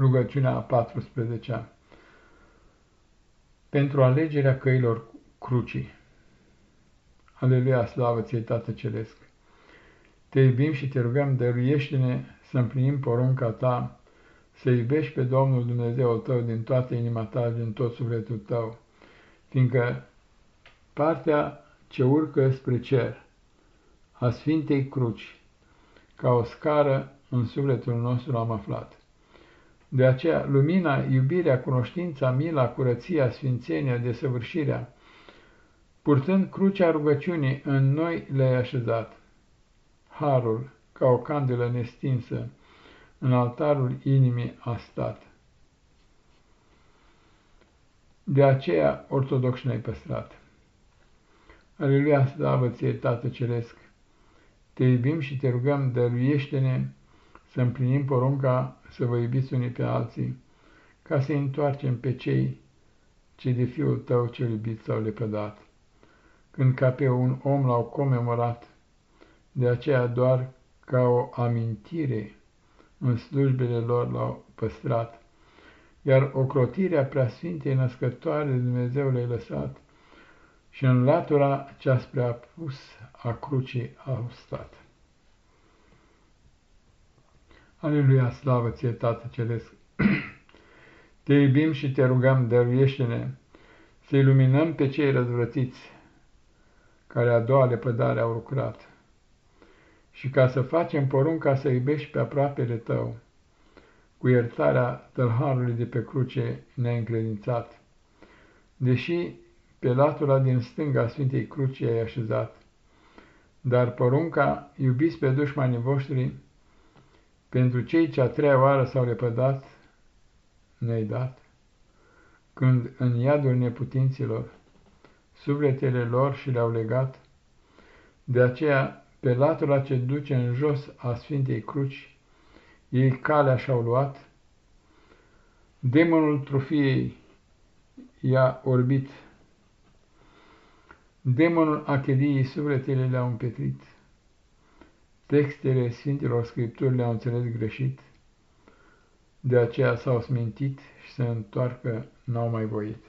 Rugăciunea a 14-a Pentru alegerea căilor crucii Aleluia, slavă ție, Tată Ceresc! Te iubim și te rugăm, dăruiește-ne să împlinim porunca ta, să iubești pe Domnul Dumnezeul tău din toată inima ta, din tot sufletul tău, fiindcă partea ce urcă spre cer a Sfintei Cruci, ca o scară în sufletul nostru am aflat. De aceea, lumina, iubirea, cunoștința, mila, curăția, sfințenia, desăvârșirea, purtând crucea rugăciunii, în noi le-ai așezat. Harul, ca o candelă nestinsă, în altarul inimii a stat. De aceea, ortodox ne-ai păstrat. Aleluia, slavă ție, Tată Ceresc! Te iubim și te rugăm, dăruiește-ne să împlinim porunca să vă iubiți unii pe alții, ca să întoarcem pe cei ce de Fiul tău cel iubit s-au lepădat, când ca pe un om l-au comemorat, de aceea doar ca o amintire în slujbele lor l-au păstrat, iar ocrotirea preasfintei născătoare de Dumnezeu le-ai lăsat, și în latura cea spre apus a crucii au stat. Aleluia, slavă ție, Tată Celesc! te iubim și te rugăm, dăruiește-ne să iluminăm pe cei răzvrătiți, care a doua lepădare au lucrat, și ca să facem porunca să iubești pe aproapele tău, cu iertarea tălharului de pe cruce neîncredințat, deși pe latura din stânga Sfintei Cruci ai așezat, dar porunca, iubiți pe dușmanii voștri, pentru cei ce a treia oară s-au lepădat, ne-ai dat, când în iadul neputinților sufletele lor și le-au legat, de aceea pe latura ce duce în jos a Sfintei Cruci, ei calea și-au luat, demonul trufiei i-a orbit, demonul acheliei sufletele le-au împetrit, Textele Sfintelor Scripturi le-au înțeles greșit, de aceea s-au smintit și se întoarcă n-au mai voit.